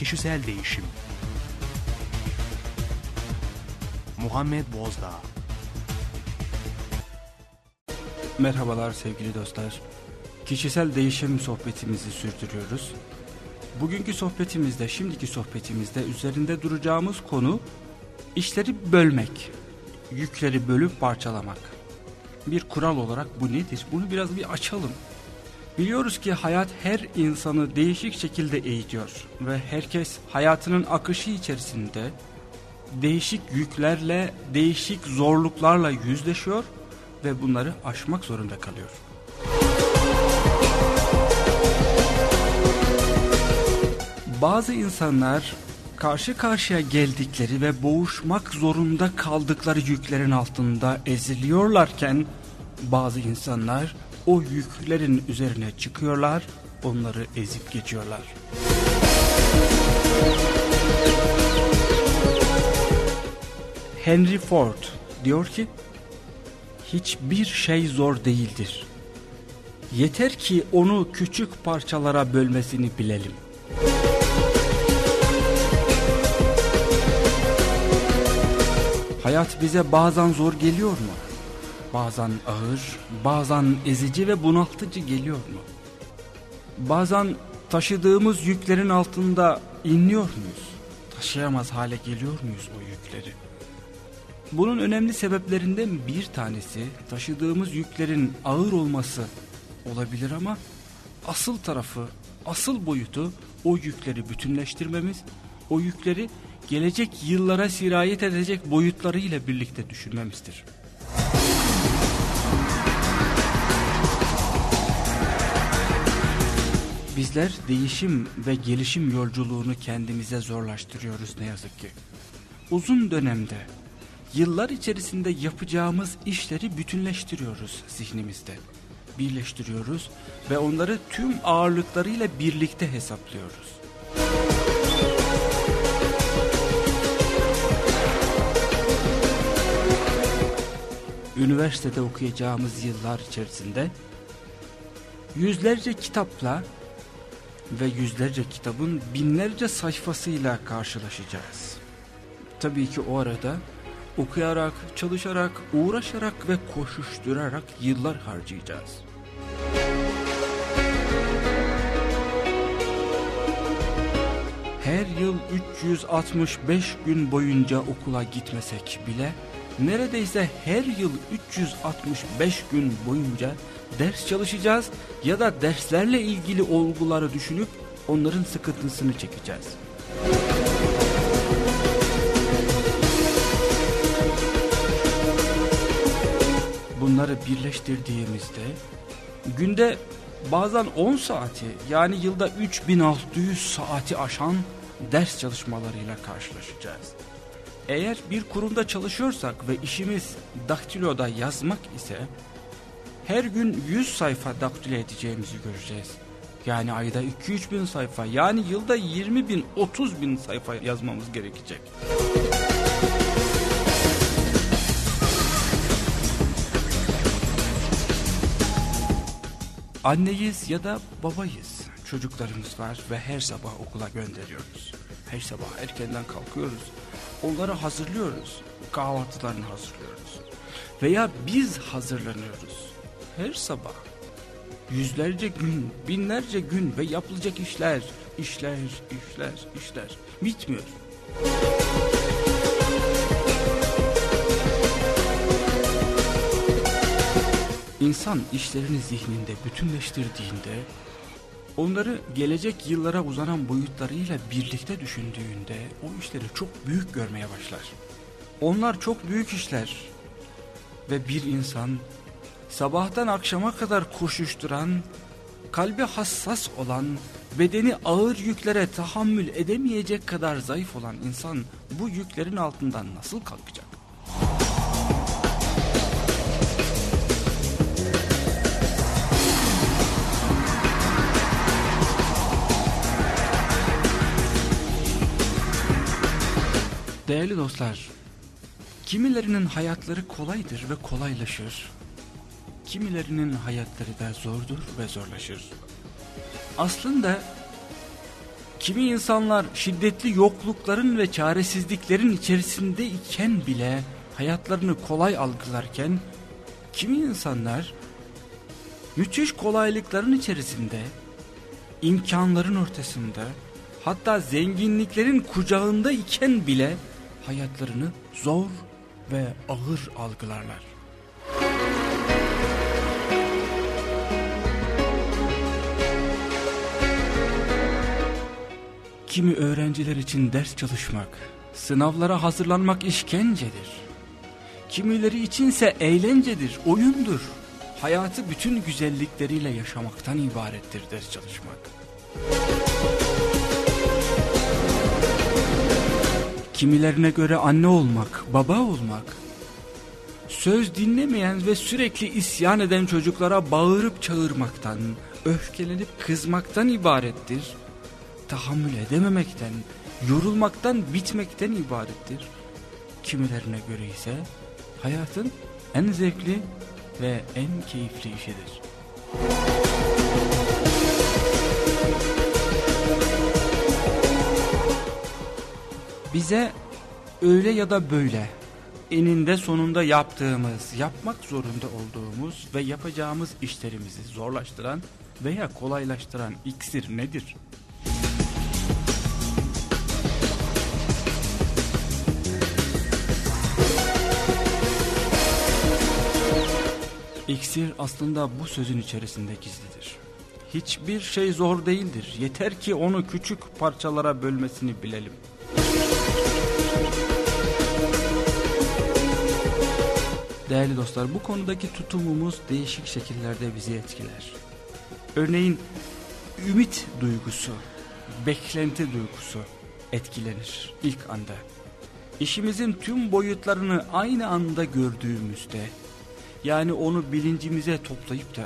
kişisel değişim. Muhammed Bozdağ Merhabalar sevgili dostlar. Kişisel değişim sohbetimizi sürdürüyoruz. Bugünkü sohbetimizde, şimdiki sohbetimizde üzerinde duracağımız konu işleri bölmek, yükleri bölüp parçalamak. Bir kural olarak bu nedir? Bunu biraz bir açalım. Biliyoruz ki hayat her insanı değişik şekilde eğitiyor ve herkes hayatının akışı içerisinde değişik yüklerle, değişik zorluklarla yüzleşiyor ve bunları aşmak zorunda kalıyor. Bazı insanlar karşı karşıya geldikleri ve boğuşmak zorunda kaldıkları yüklerin altında eziliyorlarken bazı insanlar o yüklerin üzerine çıkıyorlar, onları ezip geçiyorlar. Henry Ford diyor ki, hiçbir şey zor değildir. Yeter ki onu küçük parçalara bölmesini bilelim. Hayat bize bazen zor geliyor mu? Bazen ağır, bazen ezici ve bunaltıcı geliyor mu? Bazen taşıdığımız yüklerin altında inliyor muyuz? Taşıyamaz hale geliyor muyuz o yükleri? Bunun önemli sebeplerinden bir tanesi taşıdığımız yüklerin ağır olması olabilir ama asıl tarafı, asıl boyutu o yükleri bütünleştirmemiz, o yükleri gelecek yıllara sirayet edecek boyutlarıyla birlikte düşünmemizdir. Bizler değişim ve gelişim yolculuğunu kendimize zorlaştırıyoruz ne yazık ki. Uzun dönemde, yıllar içerisinde yapacağımız işleri bütünleştiriyoruz zihnimizde. Birleştiriyoruz ve onları tüm ağırlıklarıyla birlikte hesaplıyoruz. Üniversitede okuyacağımız yıllar içerisinde yüzlerce kitapla ve yüzlerce kitabın binlerce sayfasıyla karşılaşacağız. Tabii ki o arada okuyarak, çalışarak, uğraşarak ve koşuşturarak yıllar harcayacağız. Her yıl 365 gün boyunca okula gitmesek bile neredeyse her yıl 365 gün boyunca ders çalışacağız ya da derslerle ilgili olguları düşünüp onların sıkıntısını çekeceğiz. Bunları birleştirdiğimizde günde bazen 10 saati yani yılda 3600 saati aşan ders çalışmalarıyla karşılaşacağız. Eğer bir kurumda çalışıyorsak ve işimiz daktiloda yazmak ise her gün 100 sayfa daktilo edeceğimizi göreceğiz. Yani ayda 2-3 bin sayfa yani yılda 20 bin 30 bin sayfa yazmamız gerekecek. Anneyiz ya da babayız. Çocuklarımız var ve her sabah okula gönderiyoruz. Her sabah erkenden kalkıyoruz. Onları hazırlıyoruz. Kahvaltılarını hazırlıyoruz. Veya biz hazırlanıyoruz. Her sabah. Yüzlerce gün, binlerce gün ve yapılacak işler, işler, işler, işler. Bitmiyor. İnsan işlerini zihninde bütünleştirdiğinde onları gelecek yıllara uzanan boyutlarıyla birlikte düşündüğünde o işleri çok büyük görmeye başlar. Onlar çok büyük işler ve bir insan sabahtan akşama kadar koşuşturan, kalbi hassas olan, bedeni ağır yüklere tahammül edemeyecek kadar zayıf olan insan bu yüklerin altından nasıl kalkacak? Değerli dostlar, kimilerinin hayatları kolaydır ve kolaylaşır. Kimilerinin hayatları da zordur ve zorlaşır. Aslında Kimi insanlar şiddetli yoklukların ve çaresizliklerin içerisinde iken bile hayatlarını kolay algılarken kimi insanlar müthiş kolaylıkların içerisinde imkanların ortasında hatta zenginliklerin kucağında iken bile hayatlarını zor ve ağır algılarlar. Kimi öğrenciler için ders çalışmak, sınavlara hazırlanmak işkencedir. Kimileri içinse eğlencedir, oyundur. Hayatı bütün güzellikleriyle yaşamaktan ibarettir ders çalışmak. Kimilerine göre anne olmak, baba olmak, söz dinlemeyen ve sürekli isyan eden çocuklara bağırıp çağırmaktan, öfkelenip kızmaktan ibarettir tahammül edememekten, yorulmaktan, bitmekten ibarettir. Kimilerine göre ise hayatın en zevkli ve en keyifli işidir. Bize öyle ya da böyle eninde sonunda yaptığımız, yapmak zorunda olduğumuz ve yapacağımız işlerimizi zorlaştıran veya kolaylaştıran iksir nedir? İksir aslında bu sözün içerisinde gizlidir. Hiçbir şey zor değildir. Yeter ki onu küçük parçalara bölmesini bilelim. Değerli dostlar bu konudaki tutumumuz değişik şekillerde bizi etkiler. Örneğin ümit duygusu, beklenti duygusu etkilenir ilk anda. İşimizin tüm boyutlarını aynı anda gördüğümüzde yani onu bilincimize toplayıp da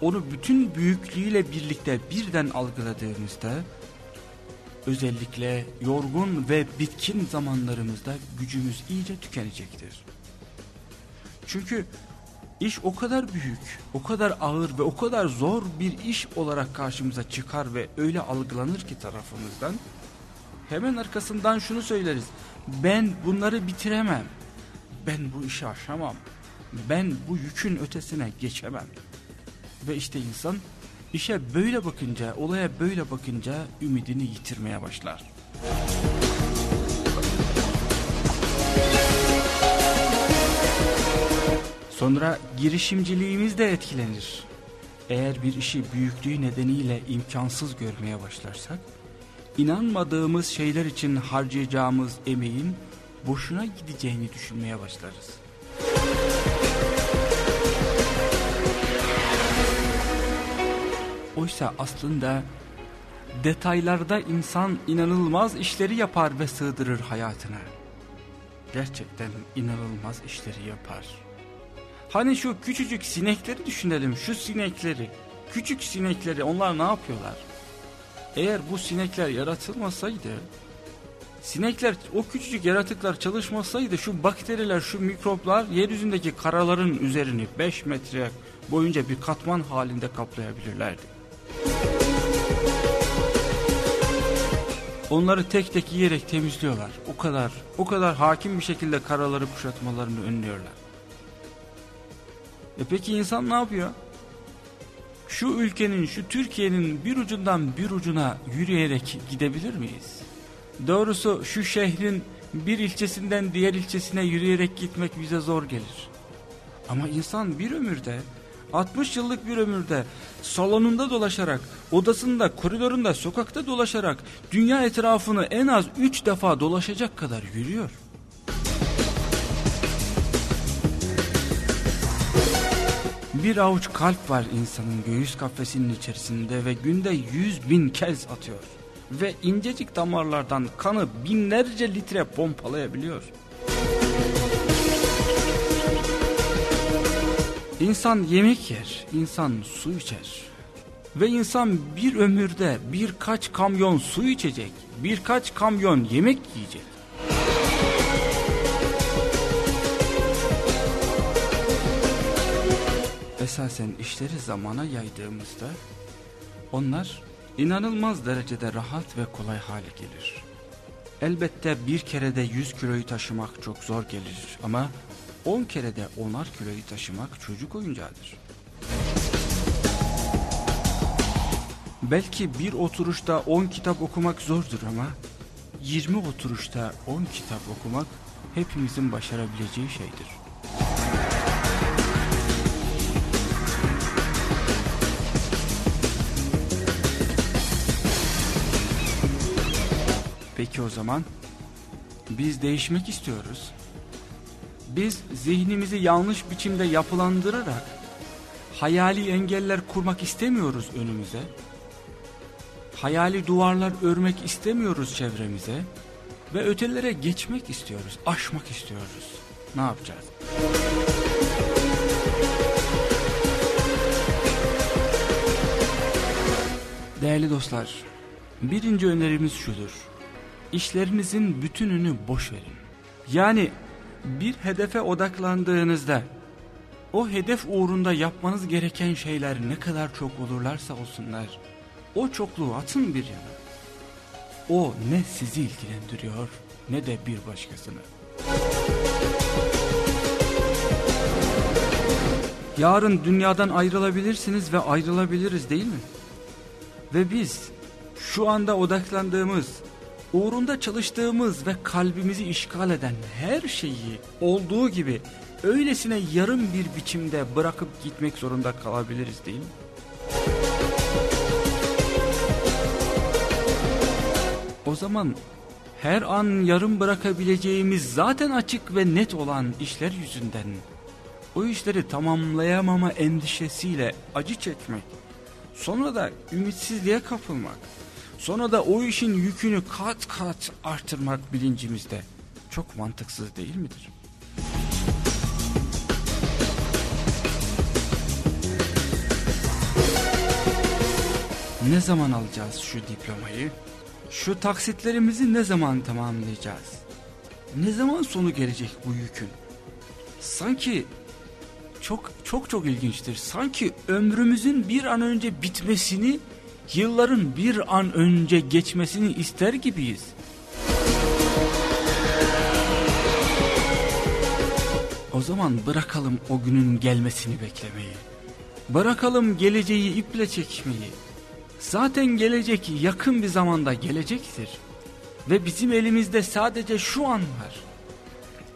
onu bütün büyüklüğüyle birlikte birden algıladığımızda özellikle yorgun ve bitkin zamanlarımızda gücümüz iyice tükenecektir. Çünkü iş o kadar büyük, o kadar ağır ve o kadar zor bir iş olarak karşımıza çıkar ve öyle algılanır ki tarafımızdan. Hemen arkasından şunu söyleriz. Ben bunları bitiremem. Ben bu işi aşamam ben bu yükün ötesine geçemem. Ve işte insan işe böyle bakınca, olaya böyle bakınca ümidini yitirmeye başlar. Sonra girişimciliğimiz de etkilenir. Eğer bir işi büyüklüğü nedeniyle imkansız görmeye başlarsak, inanmadığımız şeyler için harcayacağımız emeğin boşuna gideceğini düşünmeye başlarız. Oysa aslında detaylarda insan inanılmaz işleri yapar ve sığdırır hayatına. Gerçekten inanılmaz işleri yapar. Hani şu küçücük sinekleri düşünelim şu sinekleri. Küçük sinekleri onlar ne yapıyorlar? Eğer bu sinekler yaratılmasaydı Sinekler o küçücük yaratıklar çalışmasaydı şu bakteriler şu mikroplar yeryüzündeki karaların üzerini 5 metre boyunca bir katman halinde kaplayabilirlerdi. Onları tek tek yiyerek temizliyorlar. O kadar, o kadar hakim bir şekilde karaları kuşatmalarını önlüyorlar. E peki insan ne yapıyor? Şu ülkenin, şu Türkiye'nin bir ucundan bir ucuna yürüyerek gidebilir miyiz? Doğrusu şu şehrin bir ilçesinden diğer ilçesine yürüyerek gitmek bize zor gelir. Ama insan bir ömürde 60 yıllık bir ömürde salonunda dolaşarak, odasında, koridorunda, sokakta dolaşarak dünya etrafını en az 3 defa dolaşacak kadar yürüyor. Bir avuç kalp var insanın göğüs kafesinin içerisinde ve günde yüz bin kez atıyor. Ve incecik damarlardan kanı binlerce litre pompalayabiliyor. İnsan yemek yer, insan su içer. Ve insan bir ömürde birkaç kamyon su içecek, birkaç kamyon yemek yiyecek. Esasen işleri zamana yaydığımızda onlar inanılmaz derecede rahat ve kolay hale gelir. Elbette bir kerede 100 kiloyu taşımak çok zor gelir ama 10 kerede 10'ar kiloyu taşımak çocuk oyuncağıdır. Belki bir oturuşta 10 kitap okumak zordur ama 20 oturuşta 10 kitap okumak hepimizin başarabileceği şeydir. Peki o zaman biz değişmek istiyoruz. Biz zihnimizi yanlış biçimde yapılandırarak hayali engeller kurmak istemiyoruz önümüze. Hayali duvarlar örmek istemiyoruz çevremize ve ötelere geçmek istiyoruz, aşmak istiyoruz. Ne yapacağız? Değerli dostlar, birinci önerimiz şudur. İşlerinizin bütününü boş verin. Yani bir hedefe odaklandığınızda o hedef uğrunda yapmanız gereken şeyler ne kadar çok olurlarsa olsunlar o çokluğu atın bir yana. O ne sizi ilgilendiriyor ne de bir başkasını. Yarın dünyadan ayrılabilirsiniz ve ayrılabiliriz değil mi? Ve biz şu anda odaklandığımız, uğrunda çalıştığımız ve kalbimizi işgal eden her şeyi olduğu gibi öylesine yarım bir biçimde bırakıp gitmek zorunda kalabiliriz değil mi? O zaman her an yarım bırakabileceğimiz zaten açık ve net olan işler yüzünden o işleri tamamlayamama endişesiyle acı çekmek, sonra da ümitsizliğe kapılmak, sonra da o işin yükünü kat kat artırmak bilincimizde çok mantıksız değil midir? Ne zaman alacağız şu diplomayı? Şu taksitlerimizi ne zaman tamamlayacağız? Ne zaman sonu gelecek bu yükün? Sanki çok çok çok ilginçtir. Sanki ömrümüzün bir an önce bitmesini, yılların bir an önce geçmesini ister gibiyiz. O zaman bırakalım o günün gelmesini beklemeyi. Bırakalım geleceği iple çekmeyi. Zaten gelecek yakın bir zamanda gelecektir. Ve bizim elimizde sadece şu an var.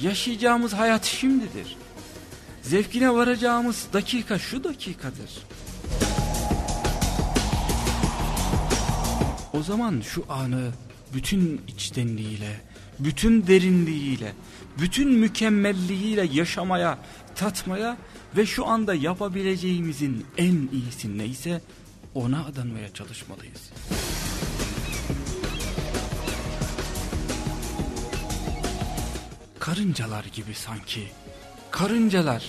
Yaşayacağımız hayat şimdidir. Zevkine varacağımız dakika şu dakikadır. O zaman şu anı bütün içtenliğiyle, bütün derinliğiyle, bütün mükemmelliğiyle yaşamaya, tatmaya ve şu anda yapabileceğimizin en iyisi neyse ona adanmaya çalışmalıyız. Karıncalar gibi sanki. Karıncalar.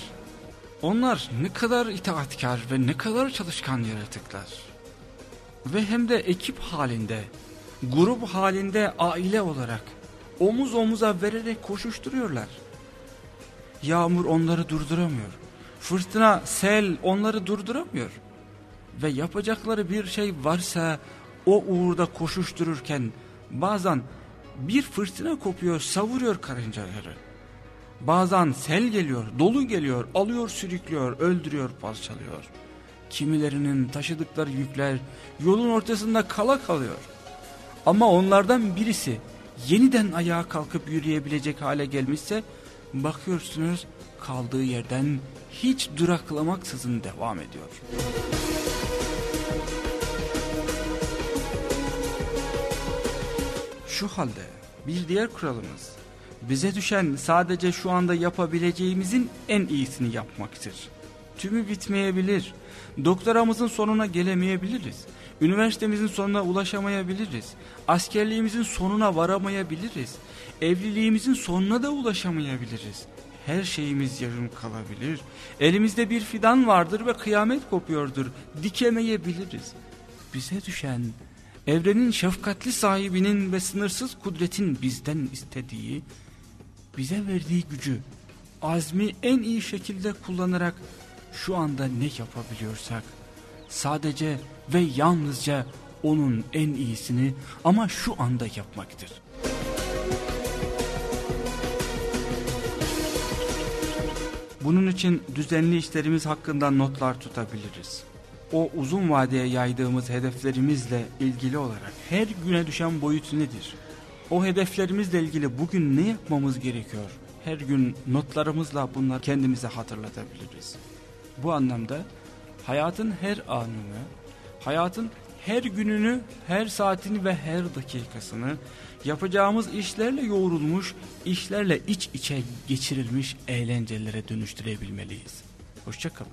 Onlar ne kadar itaatkar ve ne kadar çalışkan yaratıklar. Ve hem de ekip halinde, grup halinde aile olarak omuz omuza vererek koşuşturuyorlar. Yağmur onları durduramıyor. Fırtına, sel onları durduramıyor ve yapacakları bir şey varsa o uğurda koşuştururken bazen bir fırtına kopuyor savuruyor karıncaları. Bazen sel geliyor, dolu geliyor, alıyor sürüklüyor, öldürüyor, parçalıyor. Kimilerinin taşıdıkları yükler yolun ortasında kala kalıyor. Ama onlardan birisi yeniden ayağa kalkıp yürüyebilecek hale gelmişse bakıyorsunuz kaldığı yerden hiç duraklamaksızın devam ediyor. Şu halde bir diğer kuralımız bize düşen sadece şu anda yapabileceğimizin en iyisini yapmaktır. Tümü bitmeyebilir, doktoramızın sonuna gelemeyebiliriz, üniversitemizin sonuna ulaşamayabiliriz, askerliğimizin sonuna varamayabiliriz, evliliğimizin sonuna da ulaşamayabiliriz. Her şeyimiz yarım kalabilir, elimizde bir fidan vardır ve kıyamet kopuyordur, dikemeyebiliriz. Bize düşen evrenin şefkatli sahibinin ve sınırsız kudretin bizden istediği, bize verdiği gücü, azmi en iyi şekilde kullanarak şu anda ne yapabiliyorsak, sadece ve yalnızca onun en iyisini ama şu anda yapmaktır. Bunun için düzenli işlerimiz hakkında notlar tutabiliriz. O uzun vadeye yaydığımız hedeflerimizle ilgili olarak her güne düşen boyut nedir? O hedeflerimizle ilgili bugün ne yapmamız gerekiyor? Her gün notlarımızla bunları kendimize hatırlatabiliriz. Bu anlamda hayatın her anını, hayatın her gününü, her saatini ve her dakikasını yapacağımız işlerle yoğrulmuş, işlerle iç içe geçirilmiş eğlencelere dönüştürebilmeliyiz. Hoşçakalın.